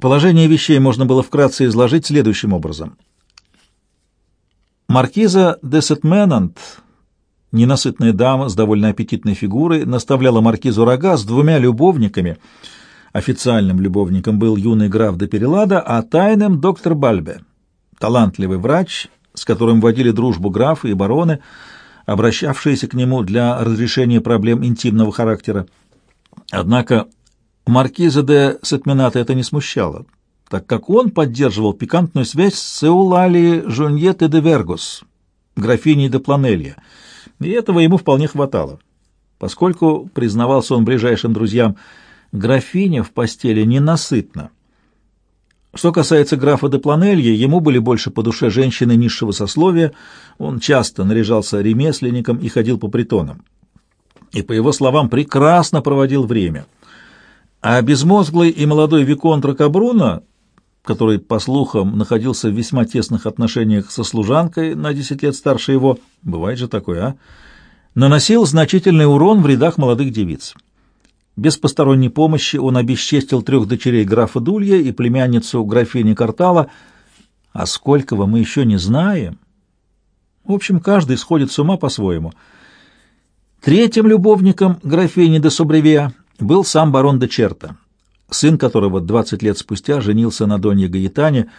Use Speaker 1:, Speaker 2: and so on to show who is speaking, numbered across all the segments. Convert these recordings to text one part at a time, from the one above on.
Speaker 1: Положение вещей можно было вкратце изложить следующим образом. Маркиза де Сетменант, ненасытная дама с довольно аппетитной фигурой, наставляла маркизу рога с двумя любовниками. Официальным любовником был юный граф де Перелада, а тайным — доктор Бальбе, талантливый врач, с которым водили дружбу графы и бароны, обращавшиеся к нему для разрешения проблем интимного характера. Однако Маркиза де Сетмената это не смущало, так как он поддерживал пикантную связь с Эулали Жуньете де Вергус, графиней де Планелья, и этого ему вполне хватало. Поскольку, признавался он ближайшим друзьям, графиня в постели ненасытна. Что касается графа де Планелья, ему были больше по душе женщины низшего сословия, он часто наряжался ремесленником и ходил по притонам. И, по его словам, прекрасно проводил время — а безмозглый и молодой Виконт Рокабруно, который, по слухам, находился в весьма тесных отношениях со служанкой на десять лет старше его, бывает же такое, а, наносил значительный урон в рядах молодых девиц. Без посторонней помощи он обесчестил трех дочерей графа Дулья и племянницу графини Картала, а сколького мы еще не знаем. В общем, каждый сходит с ума по-своему. Третьим любовником графини де Собревия был сам барон де Черта, сын которого 20 лет спустя женился на Донье Гаитане,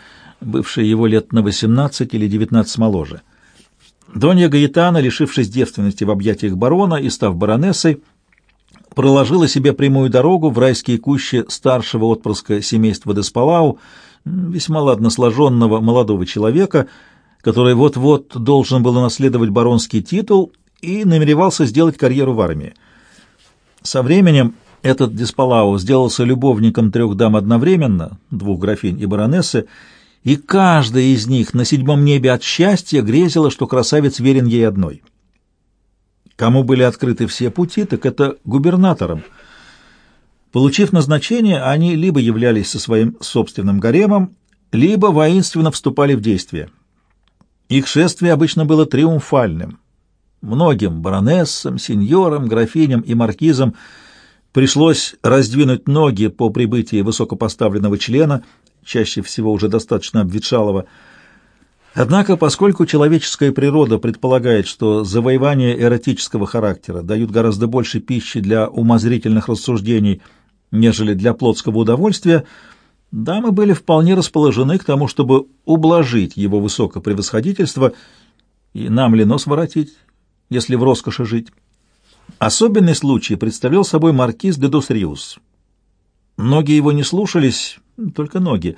Speaker 1: бывшей его лет на 18 или 19 моложе. Донья Гаитана, лишившись девственности в объятиях барона и став баронессой, проложила себе прямую дорогу в райские кущи старшего отпрыска семейства Деспалау, весьма ладно сложенного молодого человека, который вот-вот должен был унаследовать баронский титул и намеревался сделать карьеру в армии. Со временем этот Диспалау сделался любовником трех дам одновременно, двух графинь и баронессы, и каждая из них на седьмом небе от счастья грезила, что красавец верен ей одной. Кому были открыты все пути, так это губернаторам. Получив назначение, они либо являлись со своим собственным гаремом, либо воинственно вступали в действие. Их шествие обычно было триумфальным. Многим баронессам, сеньорам, графиням и маркизам – Пришлось раздвинуть ноги по прибытии высокопоставленного члена, чаще всего уже достаточно обветшалого. Однако, поскольку человеческая природа предполагает, что завоевания эротического характера дают гораздо больше пищи для умозрительных рассуждений, нежели для плотского удовольствия, дамы были вполне расположены к тому, чтобы ублажить его высокопревосходительство и нам ли нос воротить, если в роскоши жить. Особенный случай представлял собой маркиз де Досриус. Ноги его не слушались, только ноги,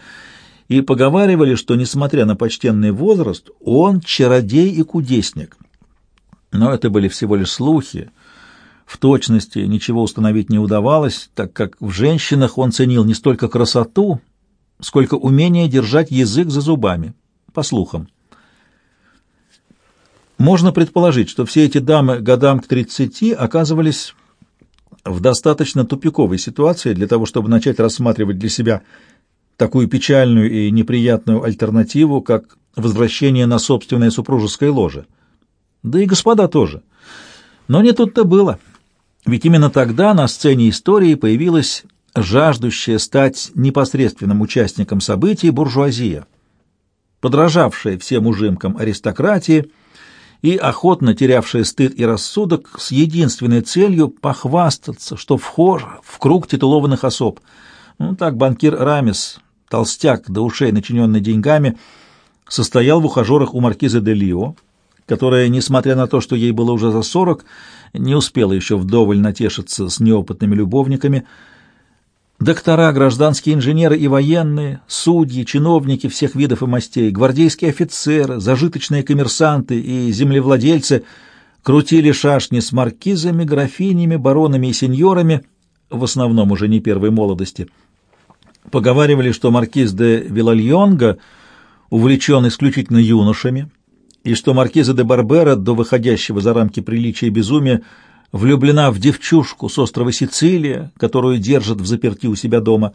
Speaker 1: и поговаривали, что, несмотря на почтенный возраст, он чародей и кудесник. Но это были всего лишь слухи. В точности ничего установить не удавалось, так как в женщинах он ценил не столько красоту, сколько умение держать язык за зубами, по слухам. Можно предположить, что все эти дамы годам к 30 оказывались в достаточно тупиковой ситуации для того, чтобы начать рассматривать для себя такую печальную и неприятную альтернативу, как возвращение на собственное супружеское ложе. Да и господа тоже. Но не тут-то было. Ведь именно тогда на сцене истории появилась жаждущая стать непосредственным участником событий буржуазия, подражавшая всем ужимкам аристократии, и охотно терявшая стыд и рассудок с единственной целью похвастаться, что вхож в круг титулованных особ. Ну, так банкир Рамис, толстяк до ушей, начиненный деньгами, состоял в ухажерах у маркизы де Лио, которая, несмотря на то, что ей было уже за сорок, не успела еще вдоволь натешиться с неопытными любовниками, Доктора, гражданские инженеры и военные, судьи, чиновники всех видов и мастей, гвардейские офицеры, зажиточные коммерсанты и землевладельцы крутили шашни с маркизами, графинями, баронами и сеньорами, в основном уже не первой молодости. Поговаривали, что маркиз де Вилальонга увлечен исключительно юношами, и что маркиза де Барбера, до выходящего за рамки приличия безумия, влюблена в девчушку с острова Сицилия, которую держат в заперти у себя дома.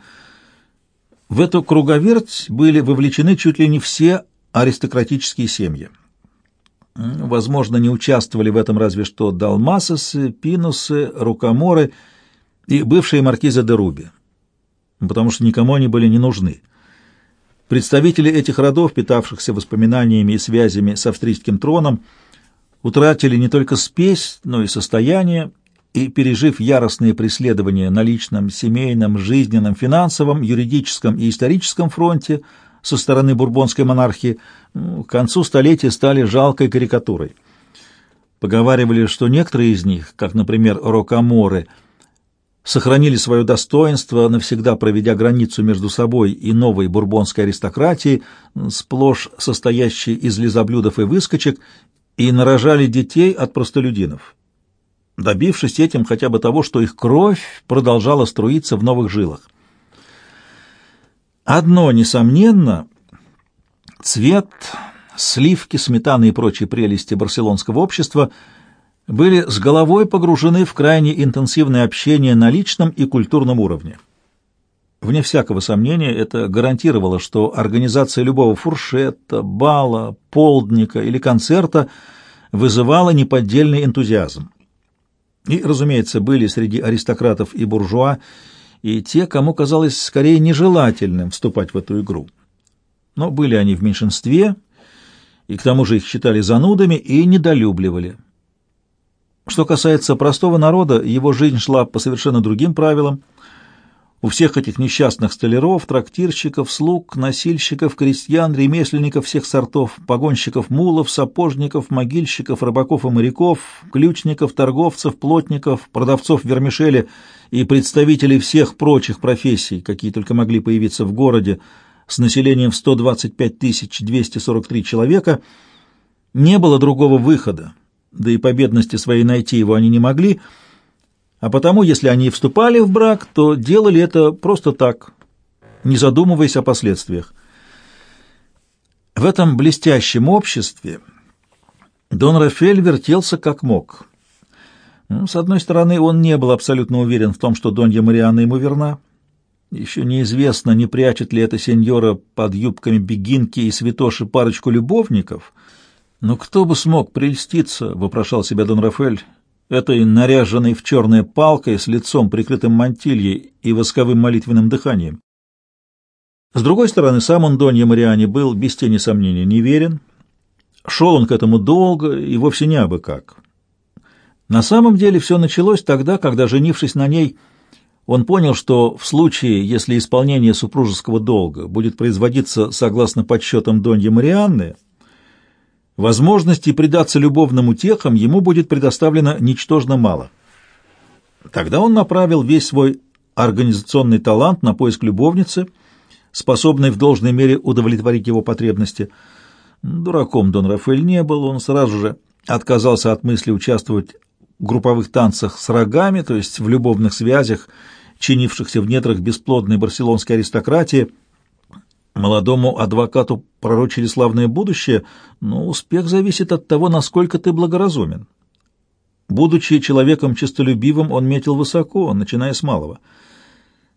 Speaker 1: В эту круговерть были вовлечены чуть ли не все аристократические семьи. Возможно, не участвовали в этом разве что Далмасосы, Пинусы, Рукоморы и бывшие маркизы де Руби. потому что никому они были не нужны. Представители этих родов, питавшихся воспоминаниями и связями с австрийским троном, утратили не только спесь, но и состояние, и, пережив яростные преследования на личном, семейном, жизненном, финансовом, юридическом и историческом фронте со стороны бурбонской монархии, к концу столетия стали жалкой карикатурой. Поговаривали, что некоторые из них, как, например, Рокаморы, сохранили свое достоинство, навсегда проведя границу между собой и новой бурбонской аристократией, сплошь состоящей из лизоблюдов и выскочек, и нарожали детей от простолюдинов, добившись этим хотя бы того, что их кровь продолжала струиться в новых жилах. Одно, несомненно, цвет, сливки, сметаны и прочие прелести барселонского общества были с головой погружены в крайне интенсивное общение на личном и культурном уровне. Вне всякого сомнения, это гарантировало, что организация любого фуршета, бала, полдника или концерта вызывала неподдельный энтузиазм. И, разумеется, были среди аристократов и буржуа и те, кому казалось скорее нежелательным вступать в эту игру. Но были они в меньшинстве, и к тому же их считали занудами и недолюбливали. Что касается простого народа, его жизнь шла по совершенно другим правилам – у всех этих несчастных столяров, трактирщиков, слуг, носильщиков, крестьян, ремесленников всех сортов, погонщиков мулов, сапожников, могильщиков, рыбаков и моряков, ключников, торговцев, плотников, продавцов вермишели и представителей всех прочих профессий, какие только могли появиться в городе, с населением в 125 243 человека, не было другого выхода, да и по бедности своей найти его они не могли – а потому, если они вступали в брак, то делали это просто так, не задумываясь о последствиях. В этом блестящем обществе Дон Рафель вертелся как мог. Ну, с одной стороны, он не был абсолютно уверен в том, что Донья Марианна ему верна. Еще неизвестно, не прячет ли эта сеньора под юбками бегинки и святоши парочку любовников. Но кто бы смог прельститься, — вопрошал себя Дон Рафель, этой наряженной в черное палкой с лицом, прикрытым мантильей и восковым молитвенным дыханием. С другой стороны, сам он Донья Мариане был, без тени сомнения, неверен. Шел он к этому долго и вовсе не абы как. На самом деле все началось тогда, когда, женившись на ней, он понял, что в случае, если исполнение супружеского долга будет производиться согласно подсчетам Донья Марианны, возможности предаться любовным утехам ему будет предоставлено ничтожно мало. Тогда он направил весь свой организационный талант на поиск любовницы, способной в должной мере удовлетворить его потребности. Дураком Дон Рафаэль не был, он сразу же отказался от мысли участвовать в групповых танцах с рогами, то есть в любовных связях, чинившихся в недрах бесплодной барселонской аристократии – Молодому адвокату пророчили славное будущее, но успех зависит от того, насколько ты благоразумен. Будучи человеком честолюбивым, он метил высоко, начиная с малого.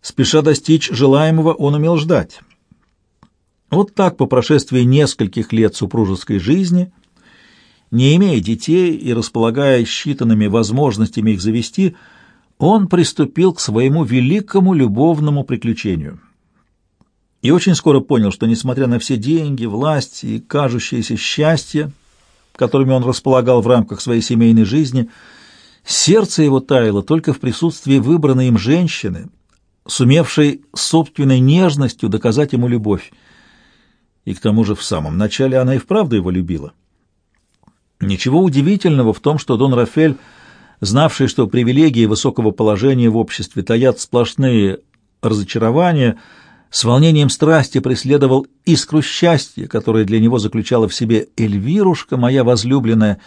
Speaker 1: Спеша достичь желаемого, он умел ждать. Вот так, по прошествии нескольких лет супружеской жизни, не имея детей и располагая считанными возможностями их завести, он приступил к своему великому любовному приключению — и очень скоро понял, что, несмотря на все деньги, власть и кажущееся счастье, которыми он располагал в рамках своей семейной жизни, сердце его таяло только в присутствии выбранной им женщины, сумевшей собственной нежностью доказать ему любовь. И к тому же в самом начале она и вправду его любила. Ничего удивительного в том, что Дон Рафель, знавший, что привилегии высокого положения в обществе таят сплошные разочарования, с волнением страсти преследовал искру счастья, которая для него заключала в себе Эльвирушка, моя возлюбленная,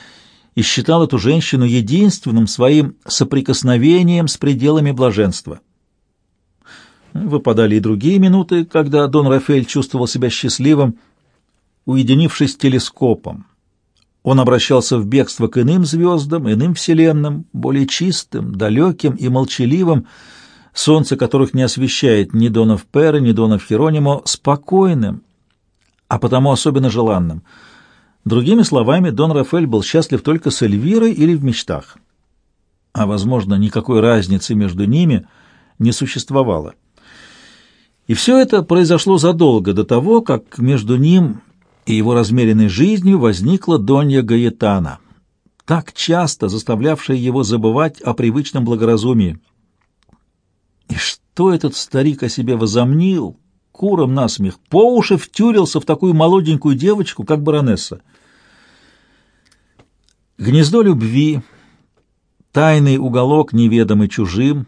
Speaker 1: и считал эту женщину единственным своим соприкосновением с пределами блаженства. Выпадали и другие минуты, когда Дон Рафаэль чувствовал себя счастливым, уединившись телескопом. Он обращался в бегство к иным звездам, иным вселенным, более чистым, далеким и молчаливым, солнце которых не освещает ни Донов Пера, ни Донов Херонимо, спокойным, а потому особенно желанным. Другими словами, Дон Рафаэль был счастлив только с Эльвирой или в мечтах. А, возможно, никакой разницы между ними не существовало. И все это произошло задолго до того, как между ним и его размеренной жизнью возникла Донья Гаетана, так часто заставлявшая его забывать о привычном благоразумии. И что этот старик о себе возомнил, куром насмех, по уши втюрился в такую молоденькую девочку, как баронесса. Гнездо любви, тайный уголок, неведомый чужим,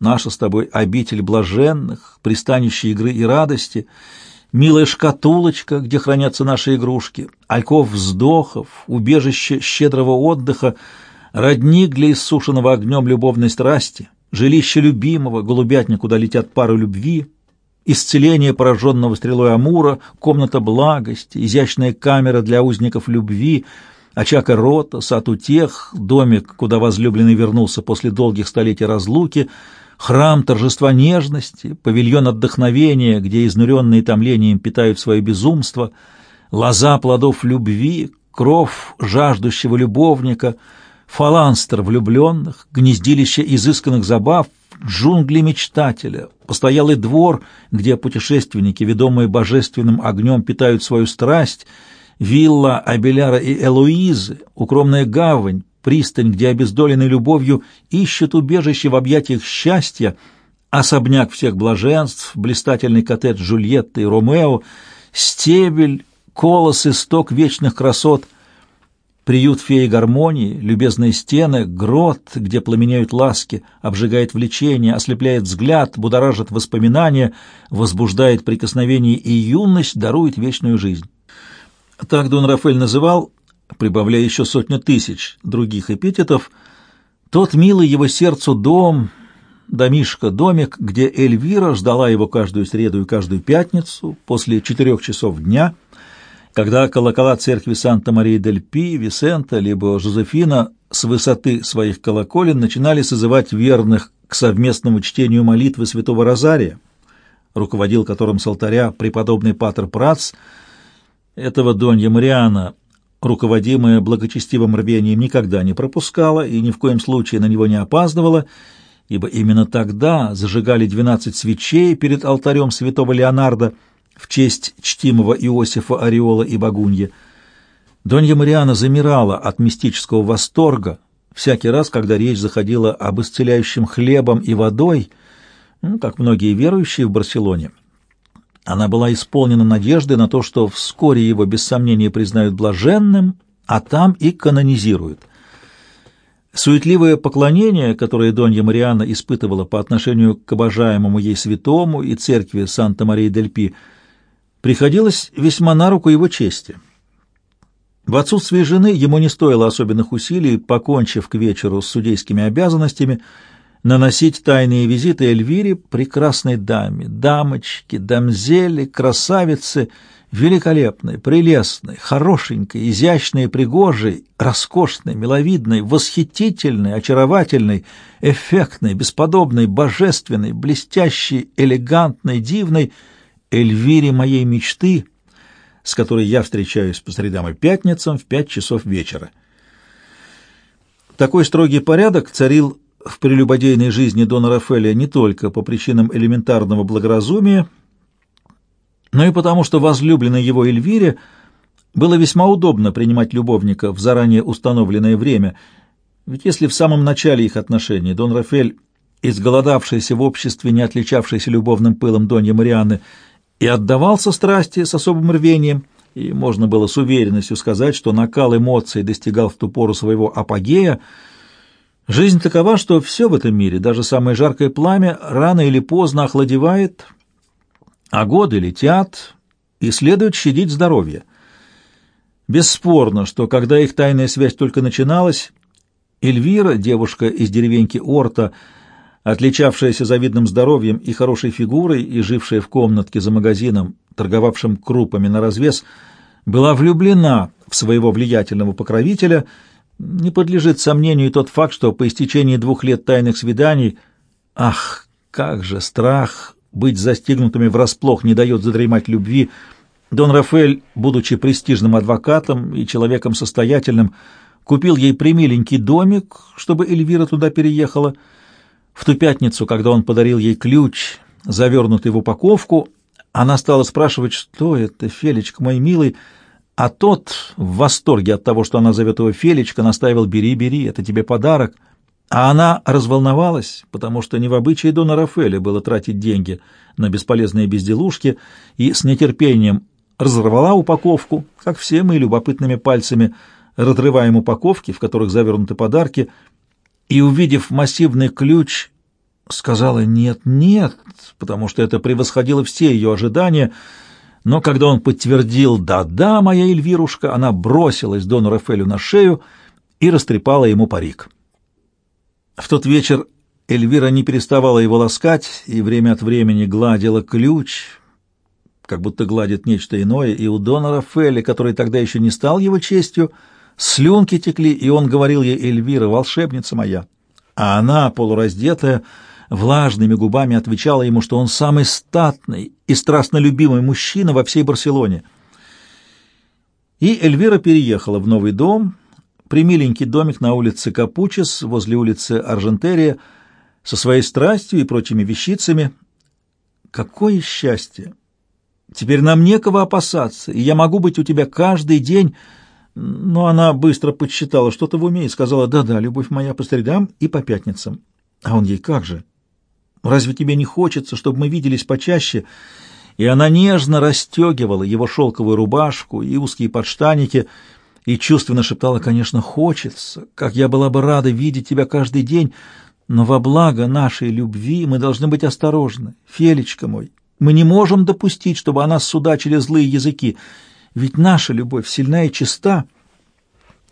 Speaker 1: наша с тобой обитель блаженных, пристанище игры и радости, милая шкатулочка, где хранятся наши игрушки, альков вздохов, убежище щедрого отдыха, родник для иссушенного огнем любовной страсти, жилище любимого, голубятня, куда летят пары любви, исцеление пораженного стрелой Амура, комната благости, изящная камера для узников любви — очаг рота, сад утех, домик, куда возлюбленный вернулся после долгих столетий разлуки, храм торжества нежности, павильон отдохновения, где изнуренные томлением питают свое безумство, лоза плодов любви, кров жаждущего любовника, фаланстер влюбленных, гнездилище изысканных забав, джунгли мечтателя, постоялый двор, где путешественники, ведомые божественным огнем, питают свою страсть — вилла Абеляра и Элуизы, укромная гавань, пристань, где обездоленный любовью ищет убежище в объятиях счастья, особняк всех блаженств, блистательный коттедж Джульетты и Ромео, стебель, колос, исток вечных красот, приют феи гармонии, любезные стены, грот, где пламенеют ласки, обжигает влечение, ослепляет взгляд, будоражит воспоминания, возбуждает прикосновение и юность, дарует вечную жизнь. Так Дон Рафаэль называл, прибавляя еще сотню тысяч других эпитетов, тот милый его сердцу дом, домишко, домик, где Эльвира ждала его каждую среду и каждую пятницу после четырех часов дня, когда колокола церкви Санта-Марии-дель-Пи, Висента, либо Жозефина с высоты своих колоколен начинали созывать верных к совместному чтению молитвы святого Розария, руководил которым с алтаря преподобный Патер Прац – этого Донья Мариана, руководимая благочестивым рвением, никогда не пропускала и ни в коем случае на него не опаздывала, ибо именно тогда зажигали двенадцать свечей перед алтарем святого Леонарда в честь чтимого Иосифа Ореола и Багуньи. Донья Мариана замирала от мистического восторга всякий раз, когда речь заходила об исцеляющем хлебом и водой, ну, как многие верующие в Барселоне. Она была исполнена надежды на то, что вскоре его без сомнения признают блаженным, а там и канонизируют. Суетливое поклонение, которое Донья Мариана испытывала по отношению к обожаемому ей святому и церкви Санта-Марии-дель-Пи, приходилось весьма на руку его чести. В отсутствие жены ему не стоило особенных усилий, покончив к вечеру с судейскими обязанностями, наносить тайные визиты Эльвире, прекрасной даме, дамочке, дамзели, красавице, великолепной, прелестной, хорошенькой, изящной, пригожей, роскошной, миловидной, восхитительной, очаровательной, эффектной, бесподобной, божественной, блестящей, элегантной, дивной Эльвире моей мечты, с которой я встречаюсь по средам и пятницам в пять часов вечера. Такой строгий порядок царил в прелюбодейной жизни Дона Рафаэля не только по причинам элементарного благоразумия, но и потому, что возлюбленной его Эльвире было весьма удобно принимать любовника в заранее установленное время, ведь если в самом начале их отношений Дон Рафаэль, изголодавшийся в обществе, не отличавшийся любовным пылом Донья Марианны, и отдавался страсти с особым рвением, и можно было с уверенностью сказать, что накал эмоций достигал в ту пору своего апогея, Жизнь такова, что все в этом мире, даже самое жаркое пламя, рано или поздно охладевает, а годы летят, и следует щадить здоровье. Бесспорно, что когда их тайная связь только начиналась, Эльвира, девушка из деревеньки Орта, отличавшаяся завидным здоровьем и хорошей фигурой и жившая в комнатке за магазином, торговавшим крупами на развес, была влюблена в своего влиятельного покровителя — не подлежит сомнению тот факт, что по истечении двух лет тайных свиданий, ах, как же страх быть застигнутыми врасплох не дает задремать любви, Дон Рафаэль, будучи престижным адвокатом и человеком состоятельным, купил ей примиленький домик, чтобы Эльвира туда переехала. В ту пятницу, когда он подарил ей ключ завернутый в упаковку. Она стала спрашивать, что это, Фелечка, мой милый, а тот, в восторге от того, что она зовет его Фелечка, настаивал «бери, бери, это тебе подарок». А она разволновалась, потому что не в обычае Дона Рафаэля было тратить деньги на бесполезные безделушки, и с нетерпением разорвала упаковку, как все мы любопытными пальцами разрываем упаковки, в которых завернуты подарки, и, увидев массивный ключ, сказала «нет, нет», потому что это превосходило все ее ожидания, но когда он подтвердил «да-да, моя Эльвирушка», она бросилась Дону Рафелю на шею и растрепала ему парик. В тот вечер Эльвира не переставала его ласкать и время от времени гладила ключ, как будто гладит нечто иное, и у Дона Рафаэля, который тогда еще не стал его честью, слюнки текли, и он говорил ей «Эльвира, волшебница моя», а она, полураздетая, влажными губами отвечала ему, что он самый статный и страстно любимый мужчина во всей Барселоне. И Эльвира переехала в новый дом, примиленький домик на улице Капучес, возле улицы Аржентерия, со своей страстью и прочими вещицами. Какое счастье! Теперь нам некого опасаться, и я могу быть у тебя каждый день. Но она быстро подсчитала что-то в уме и сказала, да-да, любовь моя, по средам и по пятницам. А он ей, как же? Разве тебе не хочется, чтобы мы виделись почаще?» И она нежно расстегивала его шелковую рубашку и узкие подштаники, и чувственно шептала, «Конечно, хочется, как я была бы рада видеть тебя каждый день, но во благо нашей любви мы должны быть осторожны. Фелечка мой, мы не можем допустить, чтобы она судачили злые языки, ведь наша любовь сильна и чиста».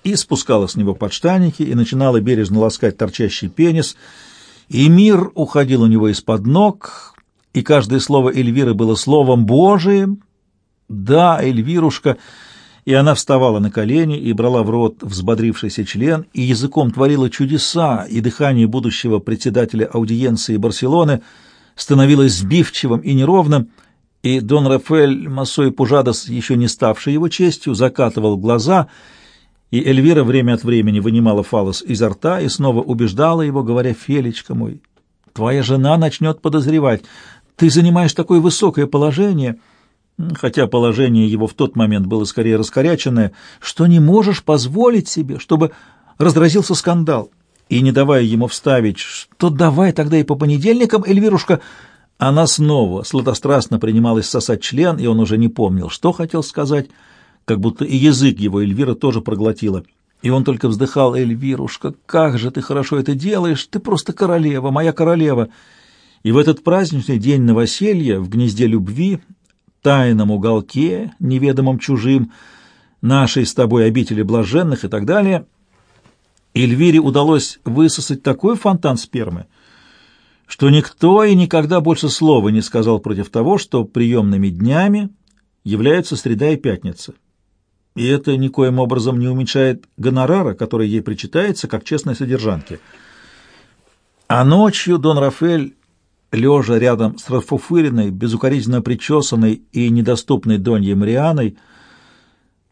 Speaker 1: И спускала с него подштаники и начинала бережно ласкать торчащий пенис — и мир уходил у него из-под ног, и каждое слово Эльвиры было словом Божиим. Да, Эльвирушка, и она вставала на колени и брала в рот взбодрившийся член, и языком творила чудеса, и дыхание будущего председателя аудиенции Барселоны становилось сбивчивым и неровным, и Дон Рафаэль Массой Пужадос, еще не ставший его честью, закатывал глаза — и Эльвира время от времени вынимала фалос изо рта и снова убеждала его, говоря, «Фелечка мой, твоя жена начнет подозревать. Ты занимаешь такое высокое положение» хотя положение его в тот момент было скорее раскоряченное, что не можешь позволить себе, чтобы разразился скандал. И не давая ему вставить, что давай тогда и по понедельникам, Эльвирушка, она снова сладострастно принималась сосать член, и он уже не помнил, что хотел сказать, как будто и язык его Эльвира тоже проглотила. И он только вздыхал, «Эльвирушка, как же ты хорошо это делаешь! Ты просто королева, моя королева!» И в этот праздничный день новоселья в гнезде любви, тайном уголке, неведомом чужим, нашей с тобой обители блаженных и так далее, Эльвире удалось высосать такой фонтан спермы, что никто и никогда больше слова не сказал против того, что приемными днями являются среда и пятница и это никоим образом не уменьшает гонорара, который ей причитается как честной содержанке. А ночью Дон Рафель, лежа рядом с расфуфыренной, безукоризненно причесанной и недоступной Доньей Марианой,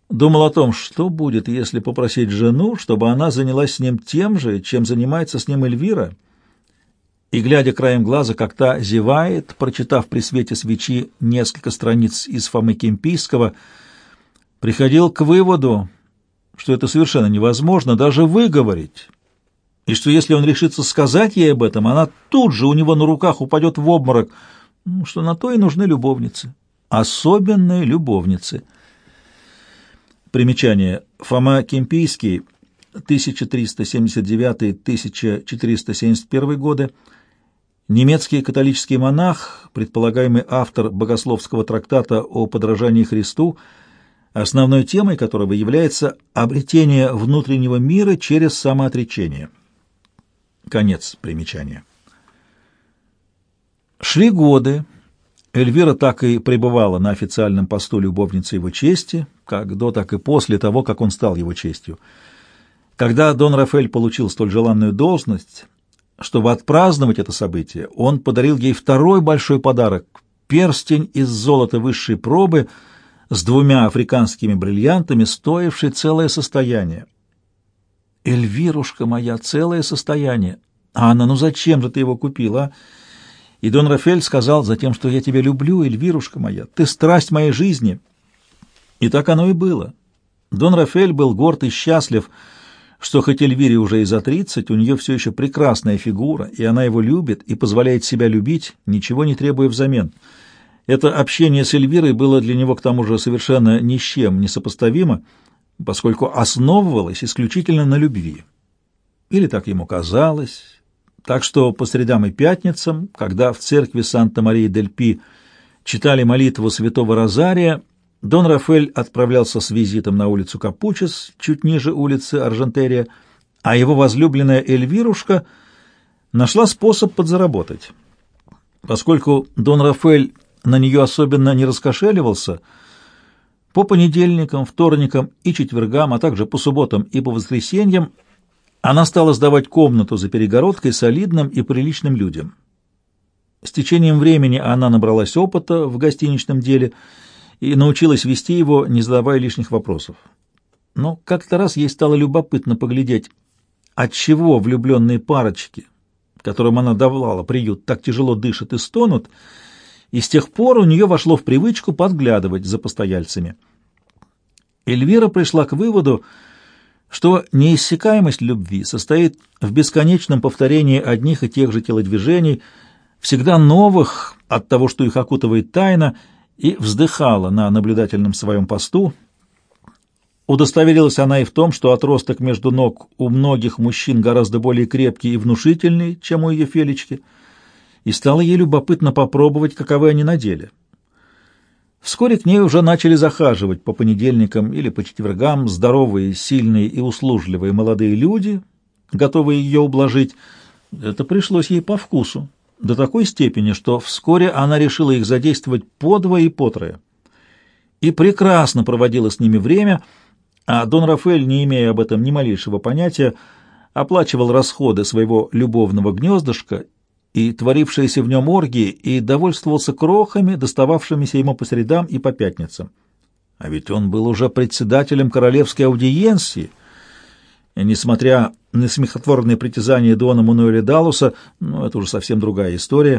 Speaker 1: думал о том, что будет, если попросить жену, чтобы она занялась с ним тем же, чем занимается с ним Эльвира, и, глядя краем глаза, как та зевает, прочитав при свете свечи несколько страниц из Фомы Кемпийского, — приходил к выводу, что это совершенно невозможно даже выговорить, и что если он решится сказать ей об этом, она тут же у него на руках упадет в обморок, что на то и нужны любовницы, особенные любовницы. Примечание. Фома Кемпийский, 1379-1471 годы, немецкий католический монах, предполагаемый автор богословского трактата о подражании Христу, основной темой которого является обретение внутреннего мира через самоотречение. Конец примечания. Шли годы. Эльвира так и пребывала на официальном посту любовницы его чести, как до, так и после того, как он стал его честью. Когда Дон Рафаэль получил столь желанную должность, чтобы отпраздновать это событие, он подарил ей второй большой подарок — перстень из золота высшей пробы — с двумя африканскими бриллиантами, стоивший целое состояние. «Эльвирушка моя, целое состояние! Анна, ну зачем же ты его купила?» И Дон Рафель сказал затем, что я тебя люблю, Эльвирушка моя, ты страсть моей жизни. И так оно и было. Дон Рафель был горд и счастлив, что хоть Эльвире уже и за тридцать, у нее все еще прекрасная фигура, и она его любит и позволяет себя любить, ничего не требуя взамен. Это общение с Эльвирой было для него к тому же совершенно ни с чем не сопоставимо, поскольку основывалось исключительно на любви. Или так ему казалось. Так что по средам и пятницам, когда в церкви Санта-Марии-дель-Пи читали молитву святого Розария, Дон Рафель отправлялся с визитом на улицу Капучес, чуть ниже улицы Аржентерия, а его возлюбленная Эльвирушка нашла способ подзаработать. Поскольку Дон Рафель на нее особенно не раскошеливался, по понедельникам, вторникам и четвергам, а также по субботам и по воскресеньям она стала сдавать комнату за перегородкой солидным и приличным людям. С течением времени она набралась опыта в гостиничном деле и научилась вести его, не задавая лишних вопросов. Но как-то раз ей стало любопытно поглядеть, отчего влюбленные парочки, которым она давала приют, так тяжело дышат и стонут, и с тех пор у нее вошло в привычку подглядывать за постояльцами. Эльвира пришла к выводу, что неиссякаемость любви состоит в бесконечном повторении одних и тех же телодвижений, всегда новых от того, что их окутывает тайна, и вздыхала на наблюдательном своем посту. Удостоверилась она и в том, что отросток между ног у многих мужчин гораздо более крепкий и внушительный, чем у ее Фелечки, и стало ей любопытно попробовать, каковы они на деле. Вскоре к ней уже начали захаживать по понедельникам или по четвергам здоровые, сильные и услужливые молодые люди, готовые ее ублажить. Это пришлось ей по вкусу до такой степени, что вскоре она решила их задействовать подвое и потрое. И прекрасно проводила с ними время, а Дон Рафаэль, не имея об этом ни малейшего понятия, оплачивал расходы своего любовного гнездышка и творившиеся в нем оргии, и довольствовался крохами, достававшимися ему по средам и по пятницам. А ведь он был уже председателем королевской аудиенции, несмотря на смехотворные притязания Дона Мануэля Далуса, ну, это уже совсем другая история,